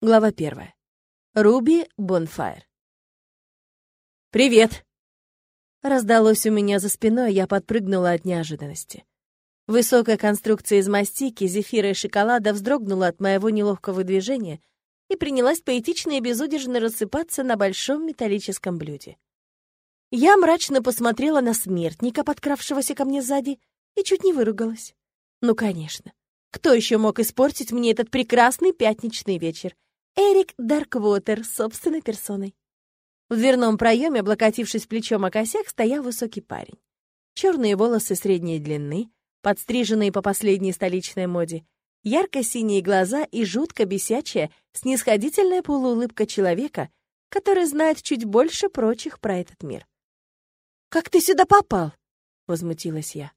Глава первая. Руби Бонфайр. «Привет!» Раздалось у меня за спиной, я подпрыгнула от неожиданности. Высокая конструкция из мастики, зефира и шоколада вздрогнула от моего неловкого движения и принялась поэтично и безудержно рассыпаться на большом металлическом блюде. Я мрачно посмотрела на смертника, подкравшегося ко мне сзади, и чуть не выругалась. Ну, конечно. Кто еще мог испортить мне этот прекрасный пятничный вечер? Эрик Дарквотер собственной персоной. В дверном проеме, облокотившись плечом о косяк, стоял высокий парень. Черные волосы средней длины, подстриженные по последней столичной моде, ярко-синие глаза и жутко бесячая, снисходительная полуулыбка человека, который знает чуть больше прочих про этот мир. «Как ты сюда попал?» — возмутилась я.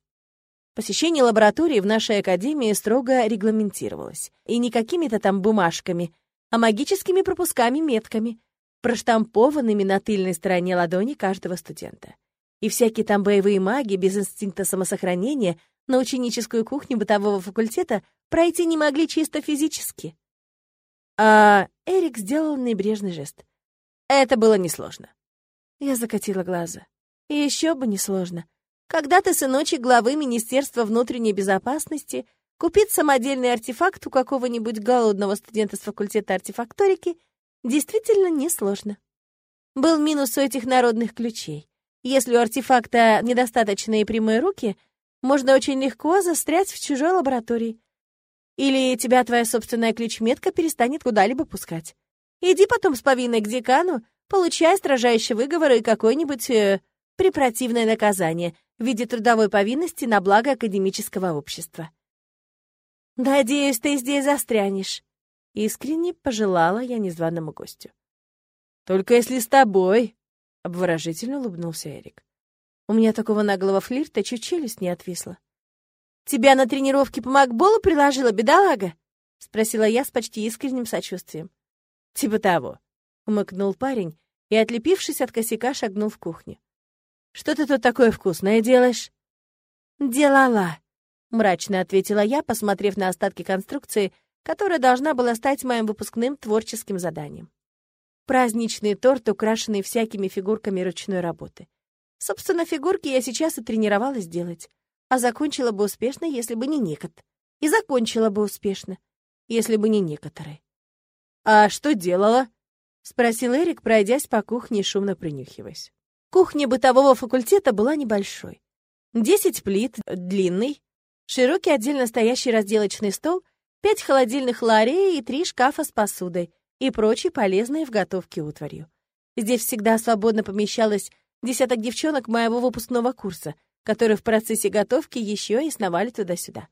Посещение лаборатории в нашей академии строго регламентировалось. И не какими-то там бумажками, а магическими пропусками-метками, проштампованными на тыльной стороне ладони каждого студента. И всякие там боевые маги без инстинкта самосохранения на ученическую кухню бытового факультета пройти не могли чисто физически. А Эрик сделал небрежный жест. Это было несложно. Я закатила глаза. И еще бы несложно. Когда ты сыночек главы Министерства внутренней безопасности купить самодельный артефакт у какого-нибудь голодного студента с факультета артефакторики действительно несложно. Был минус у этих народных ключей. Если у артефакта недостаточные прямые руки, можно очень легко застрять в чужой лаборатории. Или тебя твоя собственная ключ-метка перестанет куда-либо пускать. Иди потом с повинной к декану, получай строжайший выговор и какой-нибудь э, препротивное наказание в виде трудовой повинности на благо академического общества. «Надеюсь, ты здесь застрянешь», — искренне пожелала я незваному гостю. «Только если с тобой», — обворожительно улыбнулся Эрик. У меня такого наглого флирта чуть челюсть не отвисла. «Тебя на тренировке по макболу приложила, бедолага?» — спросила я с почти искренним сочувствием. «Типа того», — умыкнул парень и, отлепившись от косяка, шагнул в кухню. Что ты тут такое вкусное делаешь?» «Делала», — мрачно ответила я, посмотрев на остатки конструкции, которая должна была стать моим выпускным творческим заданием. Праздничный торт, украшенный всякими фигурками ручной работы. Собственно, фигурки я сейчас и тренировалась делать, а закончила бы успешно, если бы не некот. И закончила бы успешно, если бы не некоторые. «А что делала?» — спросил Эрик, пройдясь по кухне шумно принюхиваясь. Кухня бытового факультета была небольшой. Десять плит, длинный, широкий отдельно стоящий разделочный стол, пять холодильных ларей и три шкафа с посудой и прочей полезной в готовке утварью. Здесь всегда свободно помещалось десяток девчонок моего выпускного курса, которые в процессе готовки еще и сновали туда-сюда.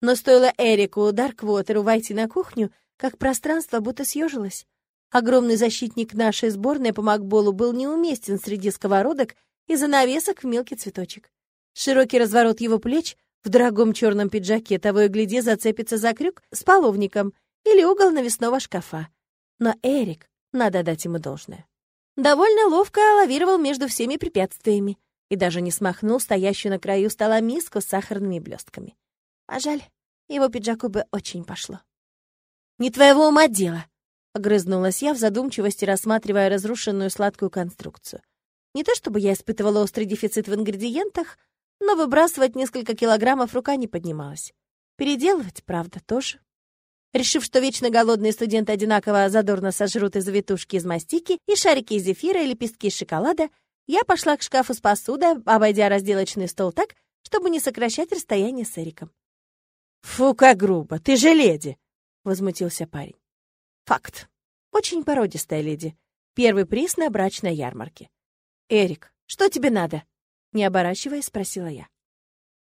Но стоило Эрику Дарквотеру войти на кухню, как пространство будто съежилось. Огромный защитник нашей сборной по макболу был неуместен среди сковородок и занавесок в мелкий цветочек. Широкий разворот его плеч в дорогом черном пиджаке того и гляди зацепится за крюк с половником или угол навесного шкафа. Но Эрик, надо дать ему должное, довольно ловко лавировал между всеми препятствиями и даже не смахнул стоящую на краю стола миску с сахарными блестками. А жаль, его пиджаку бы очень пошло. «Не твоего ума дело!» Огрызнулась я в задумчивости, рассматривая разрушенную сладкую конструкцию. Не то чтобы я испытывала острый дефицит в ингредиентах, но выбрасывать несколько килограммов рука не поднималась. Переделывать, правда, тоже. Решив, что вечно голодные студенты одинаково задорно сожрут из завитушки из мастики и шарики из зефира и лепестки из шоколада, я пошла к шкафу с посудой, обойдя разделочный стол так, чтобы не сокращать расстояние с Эриком. «Фу, как грубо! Ты же леди!» — возмутился парень. Факт. Очень породистая леди. Первый приз на брачной ярмарке. «Эрик, что тебе надо?» Не оборачиваясь, спросила я.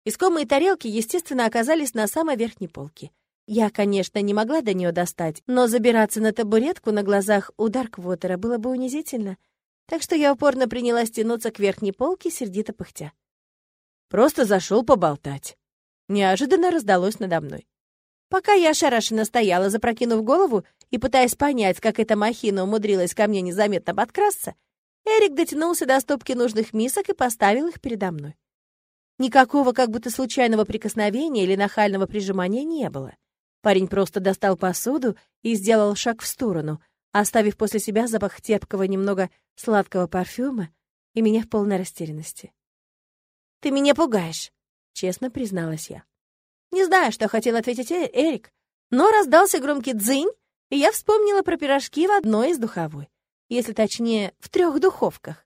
Искомые тарелки, естественно, оказались на самой верхней полке. Я, конечно, не могла до нее достать, но забираться на табуретку на глазах у Дарквотера было бы унизительно, так что я упорно принялась тянуться к верхней полке, сердито пыхтя. Просто зашел поболтать. Неожиданно раздалось надо мной. Пока я ошарашенно стояла, запрокинув голову и пытаясь понять, как эта махина умудрилась ко мне незаметно подкрасться, Эрик дотянулся до стопки нужных мисок и поставил их передо мной. Никакого как будто случайного прикосновения или нахального прижимания не было. Парень просто достал посуду и сделал шаг в сторону, оставив после себя запах терпкого, немного сладкого парфюма и меня в полной растерянности. «Ты меня пугаешь», — честно призналась я. Не знаю, что хотел ответить э Эрик, но раздался громкий дзынь, и я вспомнила про пирожки в одной из духовой, если точнее, в трех духовках.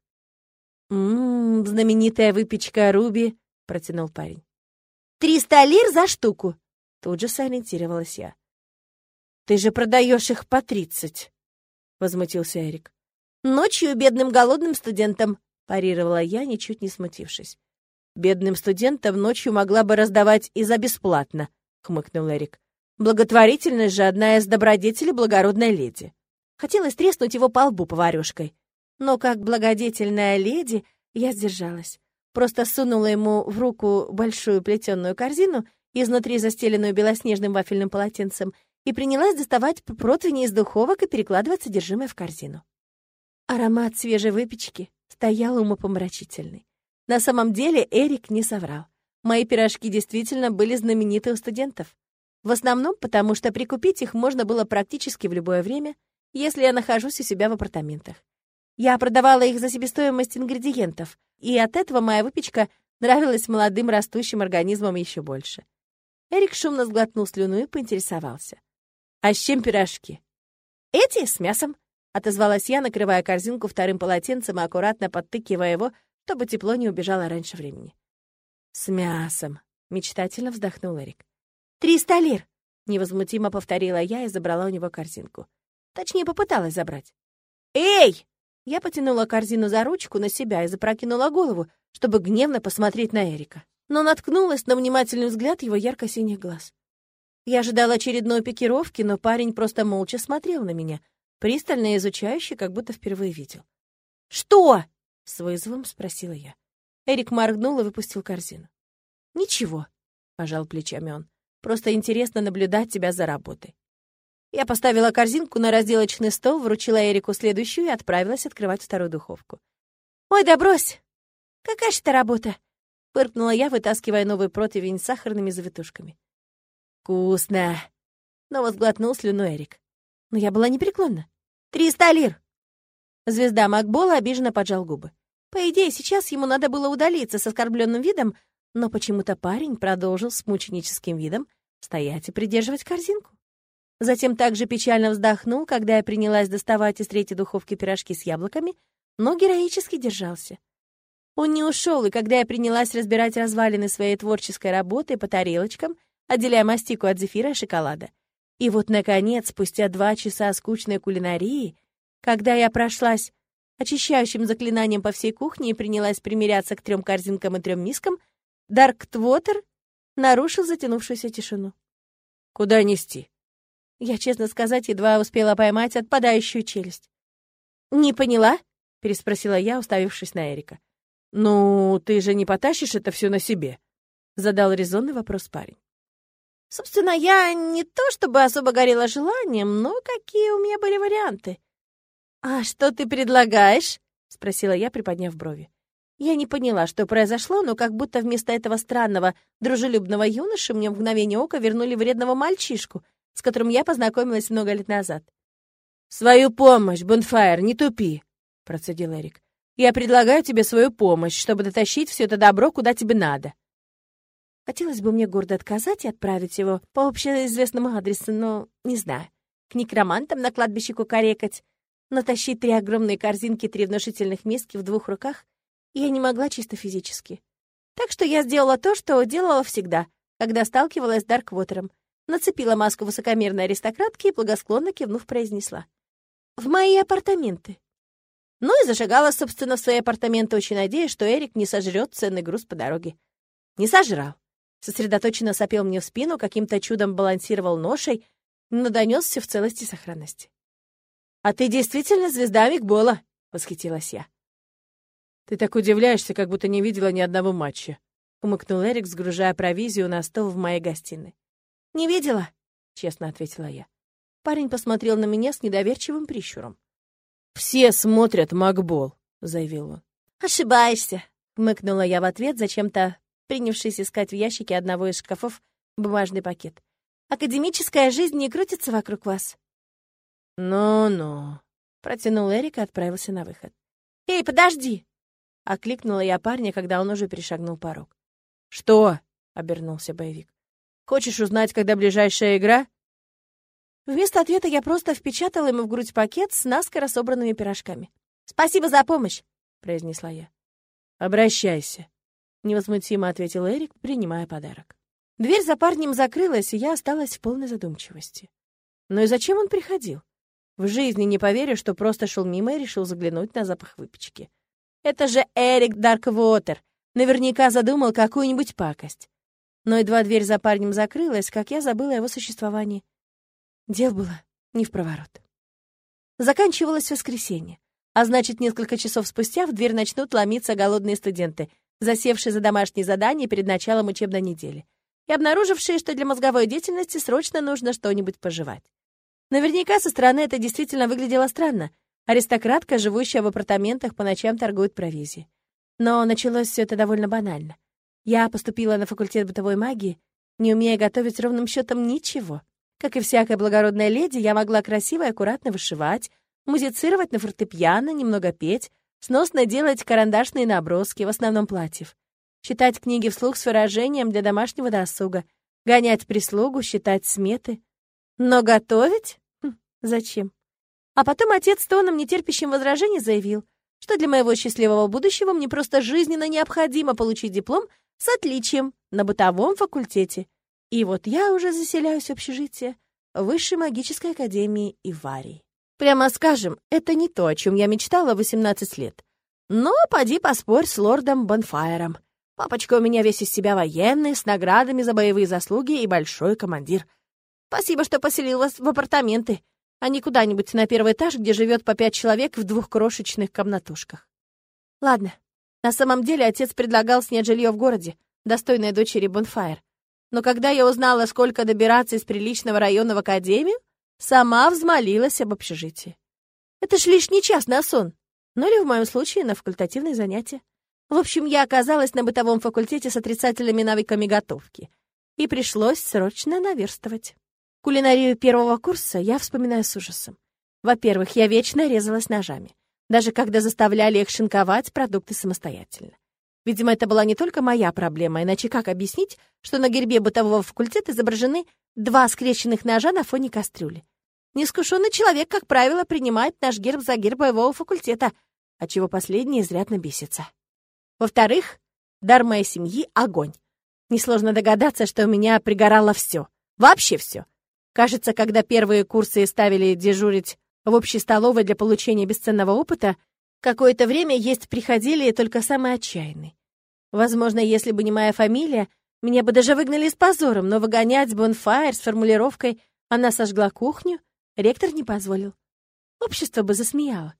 «Ммм, знаменитая выпечка Руби», — протянул парень. «Триста лир за штуку!» Тут же сориентировалась я. «Ты же продаешь их по тридцать!» — возмутился Эрик. «Ночью бедным голодным студентам!» — парировала я, ничуть не смутившись. «Бедным студентам ночью могла бы раздавать и за бесплатно», — хмыкнул Эрик. «Благотворительность же одна из добродетелей благородной леди». Хотелось треснуть его по лбу поварёшкой. Но как благодетельная леди я сдержалась. Просто сунула ему в руку большую плетеную корзину — изнутри застеленную белоснежным вафельным полотенцем, и принялась доставать противни из духовок и перекладывать содержимое в корзину. Аромат свежей выпечки стоял умопомрачительный. На самом деле Эрик не соврал. Мои пирожки действительно были знамениты у студентов. В основном потому, что прикупить их можно было практически в любое время, если я нахожусь у себя в апартаментах. Я продавала их за себестоимость ингредиентов, и от этого моя выпечка нравилась молодым растущим организмам еще больше. Эрик шумно сглотнул слюну и поинтересовался. «А с чем пирожки?» «Эти с мясом», — отозвалась я, накрывая корзинку вторым полотенцем и аккуратно подтыкивая его, чтобы тепло не убежало раньше времени. «С мясом», — мечтательно вздохнул Эрик. «Триста лир», — невозмутимо повторила я и забрала у него корзинку. Точнее, попыталась забрать. «Эй!» Я потянула корзину за ручку на себя и запрокинула голову, чтобы гневно посмотреть на Эрика но наткнулась на внимательный взгляд его ярко-синих глаз. Я ожидала очередной пикировки, но парень просто молча смотрел на меня, пристально изучающий, как будто впервые видел. «Что?» — с вызовом спросила я. Эрик моргнул и выпустил корзину. «Ничего», — пожал плечами он. «Просто интересно наблюдать тебя за работой». Я поставила корзинку на разделочный стол, вручила Эрику следующую и отправилась открывать вторую духовку. «Ой, да брось! Какая же это работа? — фыркнула я, вытаскивая новый противень с сахарными завитушками. «Вкусно!» — снова сглотнул слюну Эрик. Но я была непреклонна. «Триста лир!» Звезда Макбола обиженно поджал губы. По идее, сейчас ему надо было удалиться с оскорбленным видом, но почему-то парень продолжил с мученическим видом стоять и придерживать корзинку. Затем также печально вздохнул, когда я принялась доставать из третьей духовки пирожки с яблоками, но героически держался. Он не ушел, и когда я принялась разбирать развалины своей творческой работы по тарелочкам, отделяя мастику от зефира и шоколада. И вот, наконец, спустя два часа скучной кулинарии, когда я прошлась очищающим заклинанием по всей кухне и принялась примиряться к трем корзинкам и трем мискам, Дарктвотер нарушил затянувшуюся тишину. «Куда нести?» Я, честно сказать, едва успела поймать отпадающую челюсть. «Не поняла?» — переспросила я, уставившись на Эрика. «Ну, ты же не потащишь это все на себе?» — задал резонный вопрос парень. Собственно, я не то чтобы особо горела желанием, но какие у меня были варианты. «А что ты предлагаешь?» — спросила я, приподняв брови. Я не поняла, что произошло, но как будто вместо этого странного, дружелюбного юноши мне в мгновение ока вернули вредного мальчишку, с которым я познакомилась много лет назад. «Свою помощь, Бонфайр, не тупи!» — процедил Эрик. Я предлагаю тебе свою помощь, чтобы дотащить все это добро, куда тебе надо». Хотелось бы мне гордо отказать и отправить его по общеизвестному адресу, но не знаю. К некромантам на кладбище кукарекать, натащить три огромные корзинки, три внушительных миски в двух руках я не могла чисто физически. Так что я сделала то, что делала всегда, когда сталкивалась с Дарквотером. Нацепила маску высокомерной аристократки и благосклонно кивнув произнесла. «В мои апартаменты». Ну и зажигала, собственно, в свои апартаменты, очень надеясь, что Эрик не сожрет ценный груз по дороге. Не сожрал. Сосредоточенно сопел мне в спину, каким-то чудом балансировал ношей, но донесся в целости и сохранности. «А ты действительно звезда Микбола!» — восхитилась я. «Ты так удивляешься, как будто не видела ни одного матча», — умыкнул Эрик, сгружая провизию на стол в моей гостиной. «Не видела?» — честно ответила я. Парень посмотрел на меня с недоверчивым прищуром. «Все смотрят Макбол», — заявил он. «Ошибаешься», — хмыкнула я в ответ, зачем-то принявшись искать в ящике одного из шкафов бумажный пакет. Академическая жизнь не крутится вокруг вас». «Ну-ну», — протянул Эрик и отправился на выход. «Эй, подожди!» — окликнула я парня, когда он уже перешагнул порог. «Что?» — обернулся боевик. «Хочешь узнать, когда ближайшая игра?» Вместо ответа я просто впечатала ему в грудь пакет с наскоро собранными пирожками. «Спасибо за помощь!» — произнесла я. «Обращайся», — невозмутимо ответил Эрик, принимая подарок. Дверь за парнем закрылась, и я осталась в полной задумчивости. Ну и зачем он приходил? В жизни не поверю, что просто шел мимо и решил заглянуть на запах выпечки. Это же Эрик Дарквотер. Наверняка задумал какую-нибудь пакость. Но едва дверь за парнем закрылась, как я забыла его существовании. Дел было не в проворот. Заканчивалось воскресенье. А значит, несколько часов спустя в дверь начнут ломиться голодные студенты, засевшие за домашние задания перед началом учебной недели, и обнаружившие, что для мозговой деятельности срочно нужно что-нибудь пожевать. Наверняка со стороны это действительно выглядело странно. Аристократка, живущая в апартаментах, по ночам торгует провизией. Но началось все это довольно банально. Я поступила на факультет бытовой магии, не умея готовить ровным счетом ничего. Как и всякая благородная леди, я могла красиво и аккуратно вышивать, музицировать на фортепиано, немного петь, сносно делать карандашные наброски, в основном платьев, читать книги вслух с выражением для домашнего досуга, гонять прислугу, считать сметы. Но готовить? Хм, зачем? А потом отец тоном, нетерпящим возражений, заявил, что для моего счастливого будущего мне просто жизненно необходимо получить диплом с отличием на бытовом факультете. И вот я уже заселяюсь в общежитие Высшей магической академии Иварии. Прямо скажем, это не то, о чем я мечтала 18 лет. Но поди поспорь с лордом Бонфайером. Папочка у меня весь из себя военный, с наградами за боевые заслуги и большой командир. Спасибо, что поселил вас в апартаменты, а не куда-нибудь на первый этаж, где живет по пять человек в двух крошечных комнатушках. Ладно, на самом деле отец предлагал снять жилье в городе, достойное дочери Бонфайр. Но когда я узнала, сколько добираться из приличного района в академию, Сама взмолилась об общежитии. Это ж лишний час на сон. Ну или в моем случае на факультативные занятия. В общем, я оказалась на бытовом факультете с отрицательными навыками готовки. И пришлось срочно наверстывать. Кулинарию первого курса я вспоминаю с ужасом. Во-первых, я вечно резалась ножами, даже когда заставляли их шинковать продукты самостоятельно. Видимо, это была не только моя проблема, иначе как объяснить, что на гербе бытового факультета изображены два скрещенных ножа на фоне кастрюли? Неискушенный человек, как правило, принимает наш герб за герб боевого факультета, отчего последний изрядно бесится. Во-вторых, дар моей семьи — огонь. Несложно догадаться, что у меня пригорало все. Вообще все. Кажется, когда первые курсы ставили дежурить в общей столовой для получения бесценного опыта, какое-то время есть приходили только самые отчаянные. Возможно, если бы не моя фамилия, меня бы даже выгнали с позором, но выгонять Бонфайр с формулировкой «она сожгла кухню» Ректор не позволил. Общество бы засмеяло.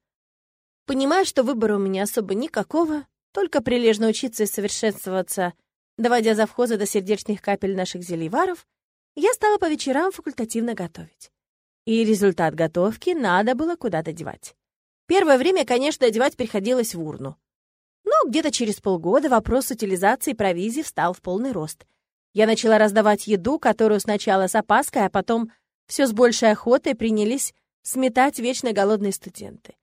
Понимая, что выбора у меня особо никакого, только прилежно учиться и совершенствоваться, доводя завхоза до сердечных капель наших зельеваров, я стала по вечерам факультативно готовить. И результат готовки надо было куда-то девать. Первое время, конечно, одевать приходилось в урну. Но где-то через полгода вопрос утилизации провизии встал в полный рост. Я начала раздавать еду, которую сначала с опаской, а потом все с большей охотой принялись сметать вечно голодные студенты.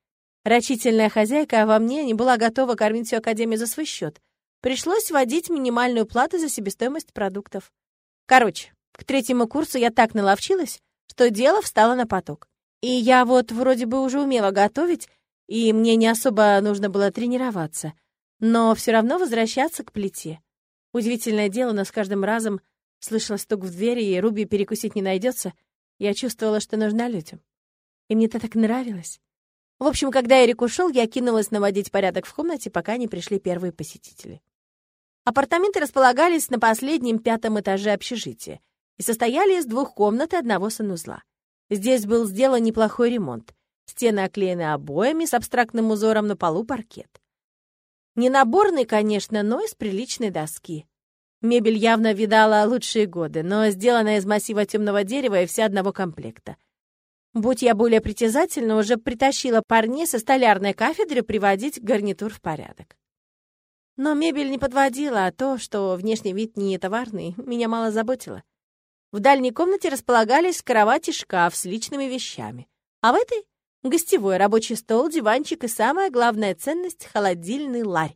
Рачительная хозяйка во мне не была готова кормить всю академию за свой счет. Пришлось вводить минимальную плату за себестоимость продуктов. Короче, к третьему курсу я так наловчилась, что дело встало на поток. И я вот вроде бы уже умела готовить, и мне не особо нужно было тренироваться, но все равно возвращаться к плите. Удивительное дело, но с каждым разом слышала стук в двери, и Руби перекусить не найдется — я чувствовала, что нужна людям. И мне это так нравилось. В общем, когда Эрик ушел, я кинулась наводить порядок в комнате, пока не пришли первые посетители. Апартаменты располагались на последнем пятом этаже общежития и состояли из двух комнат и одного санузла. Здесь был сделан неплохой ремонт. Стены оклеены обоями с абстрактным узором на полу паркет. Не наборный, конечно, но из приличной доски. Мебель явно видала лучшие годы, но сделана из массива темного дерева и вся одного комплекта. Будь я более притязательна, уже притащила парней со столярной кафедры приводить гарнитур в порядок. Но мебель не подводила, а то, что внешний вид не товарный, меня мало заботило. В дальней комнате располагались кровать и шкаф с личными вещами. А в этой — гостевой рабочий стол, диванчик и самая главная ценность — холодильный ларь.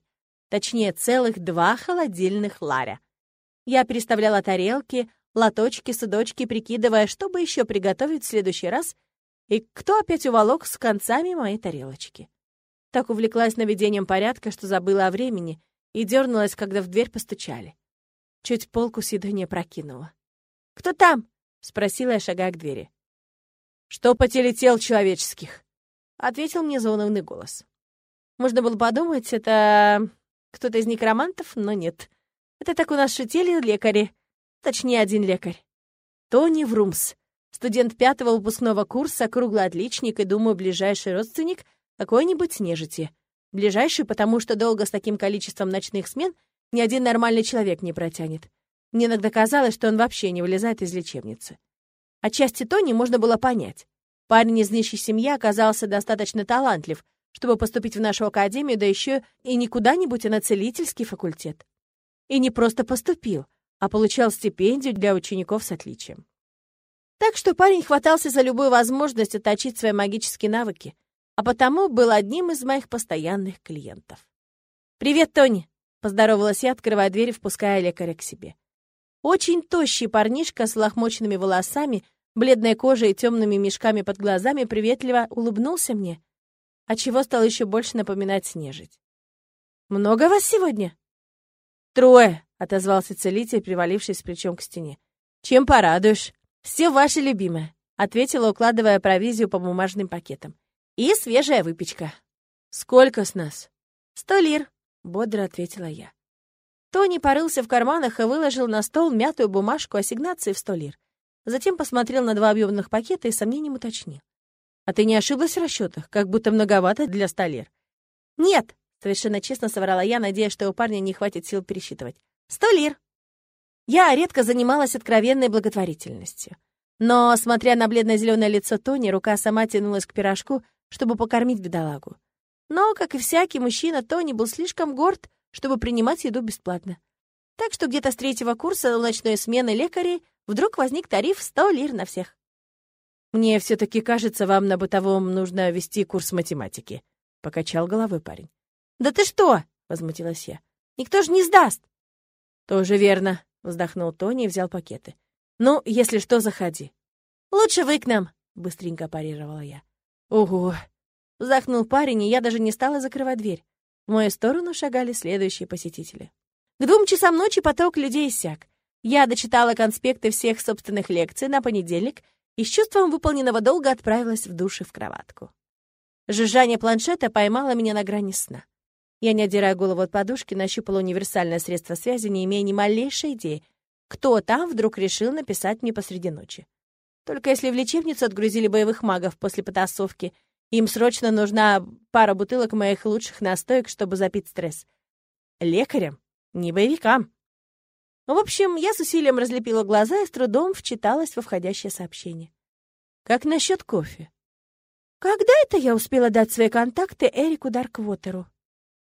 Точнее, целых два холодильных ларя. Я переставляла тарелки, лоточки, судочки, прикидывая, что бы еще приготовить в следующий раз, и кто опять уволок с концами моей тарелочки. Так увлеклась наведением порядка, что забыла о времени и дернулась, когда в дверь постучали. Чуть полку с едой не прокинула. «Кто там?» — спросила я, шагая к двери. «Что потелетел человеческих?» — ответил мне заунывный голос. Можно было подумать, это кто-то из некромантов, но нет. Это так у нас шутили лекари. Точнее, один лекарь. Тони Врумс. Студент пятого выпускного курса, круглый отличник и, думаю, ближайший родственник какой-нибудь нежити. Ближайший, потому что долго с таким количеством ночных смен ни один нормальный человек не протянет. Мне иногда казалось, что он вообще не вылезает из лечебницы. Отчасти Тони можно было понять. Парень из нищей семьи оказался достаточно талантлив, чтобы поступить в нашу академию, да еще и не куда-нибудь, а на целительский факультет. И не просто поступил, а получал стипендию для учеников с отличием. Так что парень хватался за любую возможность отточить свои магические навыки, а потому был одним из моих постоянных клиентов. «Привет, Тони!» — поздоровалась я, открывая дверь и впуская лекаря к себе. Очень тощий парнишка с лохмоченными волосами, бледной кожей и темными мешками под глазами приветливо улыбнулся мне, отчего стал еще больше напоминать снежить. «Много вас сегодня?» «Трое», — отозвался целитель, привалившись плечом к стене. «Чем порадуешь?» «Все ваше любимое», — ответила, укладывая провизию по бумажным пакетам. «И свежая выпечка». «Сколько с нас?» «Сто лир», — бодро ответила я. Тони порылся в карманах и выложил на стол мятую бумажку ассигнации в сто лир. Затем посмотрел на два объемных пакета и сомнением уточнил. «А ты не ошиблась в расчетах? Как будто многовато для ста лир». «Нет», — совершенно честно соврала я, надеясь, что у парня не хватит сил пересчитывать. «Сто лир». Я редко занималась откровенной благотворительностью. Но, смотря на бледно-зеленое лицо Тони, рука сама тянулась к пирожку, чтобы покормить бедолагу. Но, как и всякий мужчина, Тони был слишком горд, чтобы принимать еду бесплатно. Так что где-то с третьего курса ночной смены лекарей вдруг возник тариф 100 лир на всех. «Мне все таки кажется, вам на бытовом нужно вести курс математики», — покачал головой парень. «Да ты что?» — возмутилась я. «Никто же не сдаст!» «Тоже верно», Вздохнул Тони и взял пакеты. «Ну, если что, заходи». «Лучше вы к нам», — быстренько парировала я. «Ого!» — вздохнул парень, и я даже не стала закрывать дверь. В мою сторону шагали следующие посетители. К двум часам ночи поток людей иссяк. Я дочитала конспекты всех собственных лекций на понедельник и с чувством выполненного долга отправилась в душ и в кроватку. Жужжание планшета поймало меня на грани сна. Я, не отдирая голову от подушки, нащупала универсальное средство связи, не имея ни малейшей идеи, кто там вдруг решил написать мне посреди ночи. Только если в лечебницу отгрузили боевых магов после потасовки, им срочно нужна пара бутылок моих лучших настоек, чтобы запить стресс. Лекарям, не боевикам. В общем, я с усилием разлепила глаза и с трудом вчиталась во входящее сообщение. Как насчет кофе? Когда это я успела дать свои контакты Эрику Дарквотеру?